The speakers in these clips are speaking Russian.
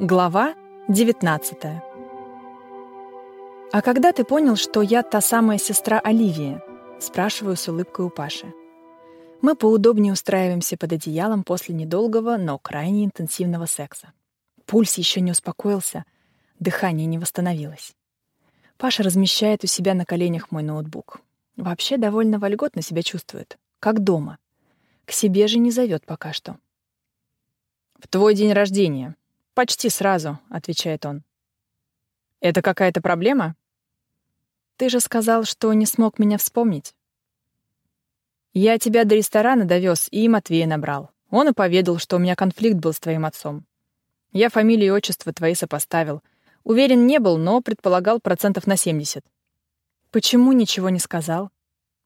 Глава 19 «А когда ты понял, что я та самая сестра Оливии?» — спрашиваю с улыбкой у Паши. Мы поудобнее устраиваемся под одеялом после недолгого, но крайне интенсивного секса. Пульс еще не успокоился, дыхание не восстановилось. Паша размещает у себя на коленях мой ноутбук. Вообще довольно вольготно себя чувствует, как дома. К себе же не зовет пока что. «В твой день рождения», «Почти сразу», — отвечает он. «Это какая-то проблема?» «Ты же сказал, что не смог меня вспомнить». «Я тебя до ресторана довез и Матвея набрал. Он и поведал, что у меня конфликт был с твоим отцом. Я фамилию и отчество твои сопоставил. Уверен не был, но предполагал процентов на 70. Почему ничего не сказал?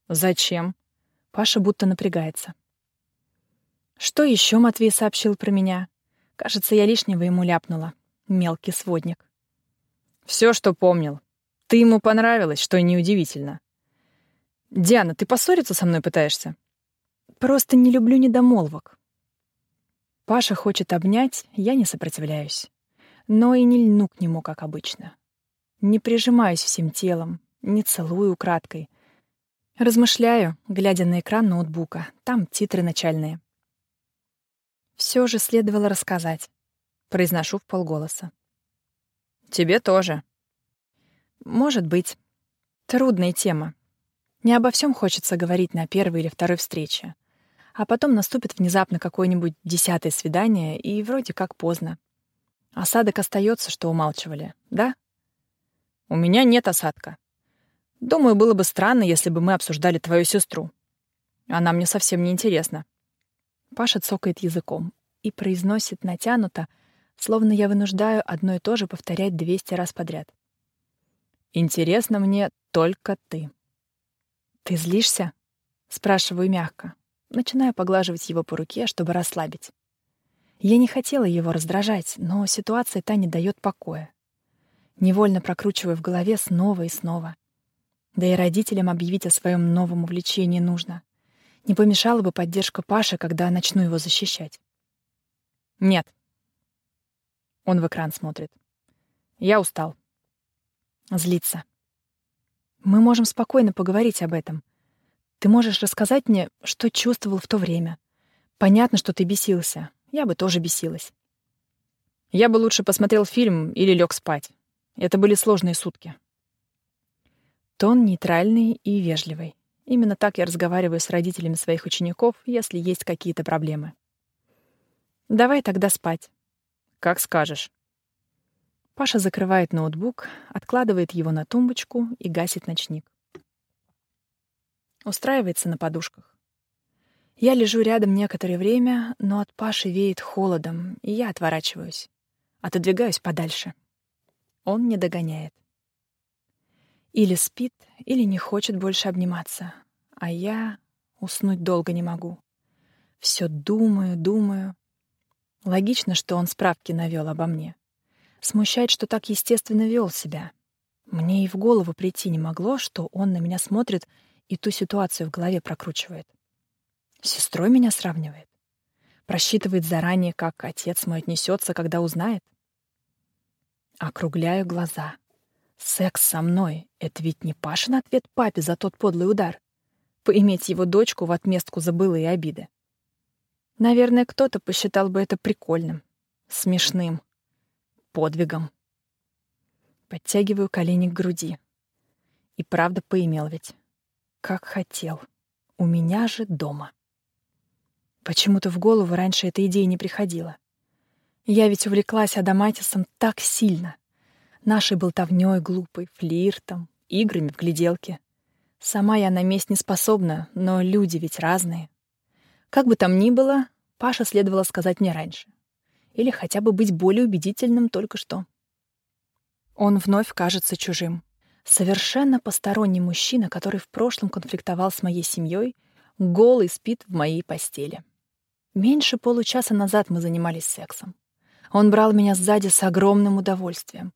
Зачем? Паша будто напрягается. Что еще Матвей сообщил про меня? Кажется, я лишнего ему ляпнула. Мелкий сводник. Все, что помнил. Ты ему понравилась, что неудивительно. Диана, ты поссориться со мной пытаешься? Просто не люблю недомолвок. Паша хочет обнять, я не сопротивляюсь. Но и не льну к нему, как обычно. Не прижимаюсь всем телом, не целую украдкой. Размышляю, глядя на экран ноутбука. Там титры начальные. Все же следовало рассказать. Произношу в полголоса. Тебе тоже. Может быть. Трудная тема. Не обо всем хочется говорить на первой или второй встрече. А потом наступит внезапно какое-нибудь десятое свидание, и вроде как поздно. Осадок остается, что умалчивали, да? У меня нет осадка. Думаю, было бы странно, если бы мы обсуждали твою сестру. Она мне совсем не интересна. Паша цокает языком и произносит натянуто, словно я вынуждаю одно и то же повторять 200 раз подряд. «Интересно мне только ты». «Ты злишься?» — спрашиваю мягко. Начинаю поглаживать его по руке, чтобы расслабить. Я не хотела его раздражать, но ситуация та не дает покоя. Невольно прокручиваю в голове снова и снова. Да и родителям объявить о своем новом увлечении нужно. Не помешала бы поддержка Паши, когда начну его защищать. Нет. Он в экран смотрит. Я устал. Злится. Мы можем спокойно поговорить об этом. Ты можешь рассказать мне, что чувствовал в то время. Понятно, что ты бесился. Я бы тоже бесилась. Я бы лучше посмотрел фильм или лег спать. Это были сложные сутки. Тон нейтральный и вежливый. Именно так я разговариваю с родителями своих учеников, если есть какие-то проблемы. Давай тогда спать. Как скажешь. Паша закрывает ноутбук, откладывает его на тумбочку и гасит ночник. Устраивается на подушках. Я лежу рядом некоторое время, но от Паши веет холодом, и я отворачиваюсь. Отодвигаюсь подальше. Он не догоняет. Или спит, или не хочет больше обниматься. А я уснуть долго не могу. Все думаю, думаю. Логично, что он справки навел обо мне. Смущает, что так естественно вел себя. Мне и в голову прийти не могло, что он на меня смотрит и ту ситуацию в голове прокручивает. Сестрой меня сравнивает. Просчитывает заранее, как отец мой отнесется, когда узнает. Округляю глаза. Секс со мной — это ведь не Пашин ответ папе за тот подлый удар. Поиметь его дочку в отместку за былые обиды. Наверное, кто-то посчитал бы это прикольным, смешным, подвигом. Подтягиваю колени к груди. И правда поимел ведь. Как хотел. У меня же дома. Почему-то в голову раньше эта идея не приходила. Я ведь увлеклась Адаматисом так сильно нашей болтовнёй глупой, флиртом, играми в гляделке. Сама я на месть не способна, но люди ведь разные. Как бы там ни было, Паша следовало сказать мне раньше. Или хотя бы быть более убедительным только что. Он вновь кажется чужим. Совершенно посторонний мужчина, который в прошлом конфликтовал с моей семьей, голый спит в моей постели. Меньше получаса назад мы занимались сексом. Он брал меня сзади с огромным удовольствием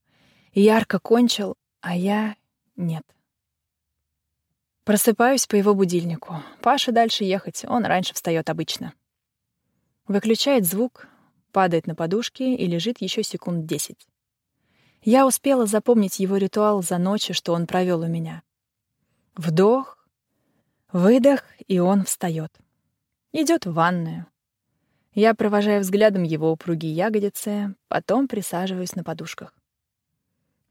ярко кончил, а я — нет. Просыпаюсь по его будильнику. Паша дальше ехать, он раньше встает обычно. Выключает звук, падает на подушки и лежит еще секунд десять. Я успела запомнить его ритуал за ночи, что он провел у меня. Вдох, выдох, и он встает. Идет в ванную. Я провожаю взглядом его упругие ягодицы, потом присаживаюсь на подушках.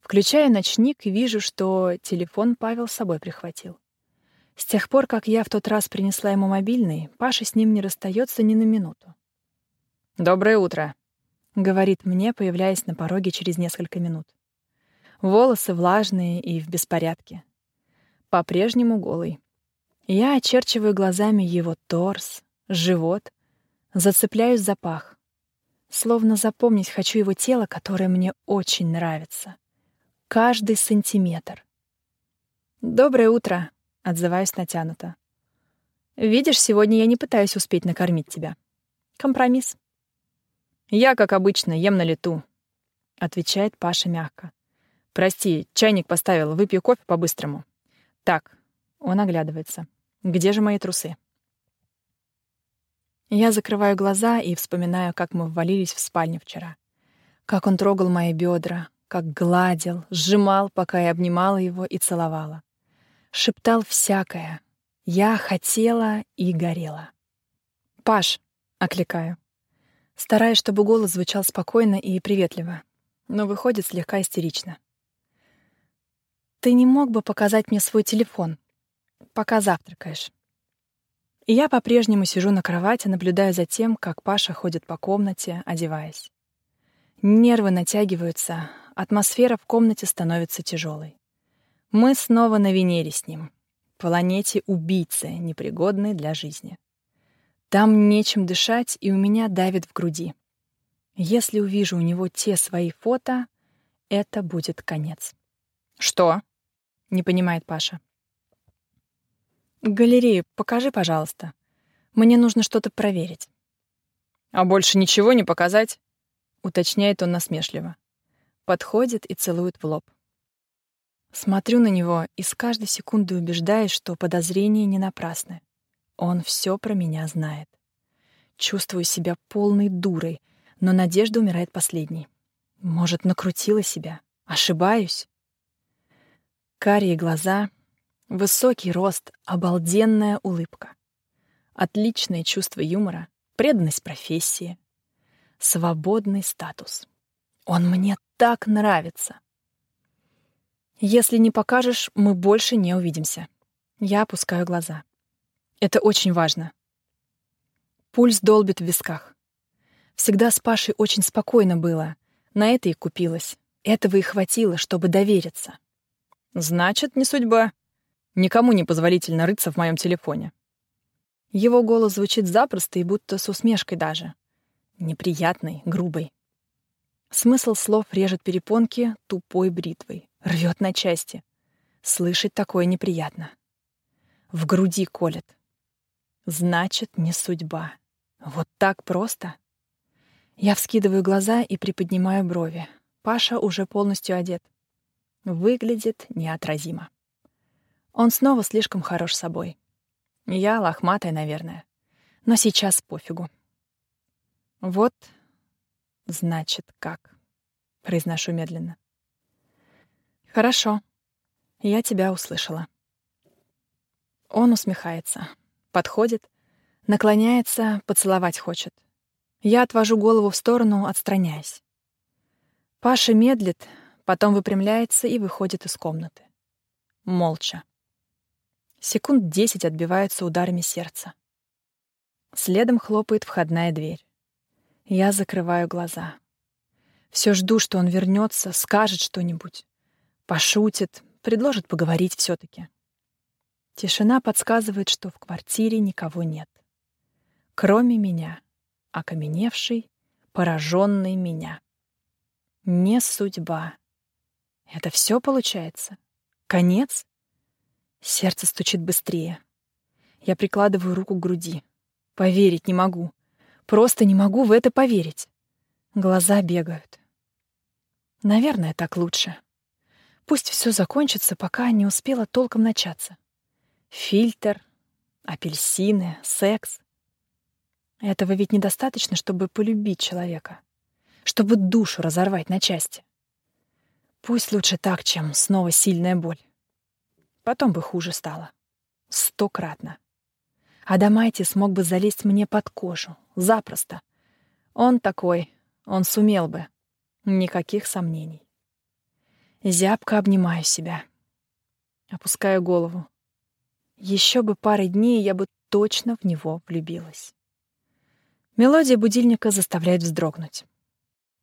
Включаю ночник и вижу, что телефон Павел с собой прихватил. С тех пор, как я в тот раз принесла ему мобильный, Паша с ним не расстается ни на минуту. «Доброе утро», — говорит мне, появляясь на пороге через несколько минут. Волосы влажные и в беспорядке. По-прежнему голый. Я очерчиваю глазами его торс, живот, зацепляюсь за пах. Словно запомнить хочу его тело, которое мне очень нравится. Каждый сантиметр. «Доброе утро», Отзываюсь натянуто. «Видишь, сегодня я не пытаюсь успеть накормить тебя. Компромисс». «Я, как обычно, ем на лету», — отвечает Паша мягко. «Прости, чайник поставил, выпью кофе по-быстрому». «Так», — он оглядывается. «Где же мои трусы?» Я закрываю глаза и вспоминаю, как мы ввалились в спальню вчера. Как он трогал мои бедра, как гладил, сжимал, пока я обнимала его и целовала шептал всякое. Я хотела и горела. «Паш!» — окликаю. Стараюсь, чтобы голос звучал спокойно и приветливо, но выходит слегка истерично. «Ты не мог бы показать мне свой телефон, пока завтракаешь?» И я по-прежнему сижу на кровати, наблюдая за тем, как Паша ходит по комнате, одеваясь. Нервы натягиваются, атмосфера в комнате становится тяжелой. Мы снова на Венере с ним. Планете убийцы, непригодной для жизни. Там нечем дышать, и у меня давит в груди. Если увижу у него те свои фото, это будет конец. «Что?» — не понимает Паша. «Галерею покажи, пожалуйста. Мне нужно что-то проверить». «А больше ничего не показать?» — уточняет он насмешливо. Подходит и целует в лоб. Смотрю на него и с каждой секунды убеждаюсь, что подозрения не напрасны. Он все про меня знает. Чувствую себя полной дурой, но надежда умирает последней. Может, накрутила себя? Ошибаюсь? Карие глаза, высокий рост, обалденная улыбка. Отличное чувство юмора, преданность профессии, свободный статус. Он мне так нравится. Если не покажешь, мы больше не увидимся. Я опускаю глаза. Это очень важно. Пульс долбит в висках. Всегда с Пашей очень спокойно было. На это и купилась. Этого и хватило, чтобы довериться. Значит, не судьба. Никому не позволительно рыться в моем телефоне. Его голос звучит запросто и будто с усмешкой даже. Неприятный, грубый. Смысл слов режет перепонки тупой бритвой. Рвет на части. Слышать такое неприятно. В груди колет. Значит, не судьба. Вот так просто. Я вскидываю глаза и приподнимаю брови. Паша уже полностью одет. Выглядит неотразимо. Он снова слишком хорош собой. Я лохматая, наверное. Но сейчас пофигу. Вот, значит, как. Произношу медленно. «Хорошо. Я тебя услышала». Он усмехается, подходит, наклоняется, поцеловать хочет. Я отвожу голову в сторону, отстраняясь. Паша медлит, потом выпрямляется и выходит из комнаты. Молча. Секунд десять отбиваются ударами сердца. Следом хлопает входная дверь. Я закрываю глаза. Все жду, что он вернется, скажет что-нибудь. Пошутит, предложит поговорить все таки Тишина подсказывает, что в квартире никого нет. Кроме меня, окаменевший, пораженный меня. Не судьба. Это все получается? Конец? Сердце стучит быстрее. Я прикладываю руку к груди. Поверить не могу. Просто не могу в это поверить. Глаза бегают. Наверное, так лучше. Пусть все закончится, пока не успела толком начаться. Фильтр, апельсины, секс. Этого ведь недостаточно, чтобы полюбить человека, чтобы душу разорвать на части. Пусть лучше так, чем снова сильная боль. Потом бы хуже стало. Стократно. Адамайти смог бы залезть мне под кожу. Запросто. Он такой. Он сумел бы. Никаких сомнений. Зябко обнимаю себя. Опускаю голову. Еще бы пары дней, я бы точно в него влюбилась. Мелодия будильника заставляет вздрогнуть.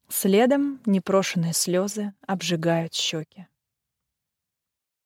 Следом непрошенные слезы обжигают щеки.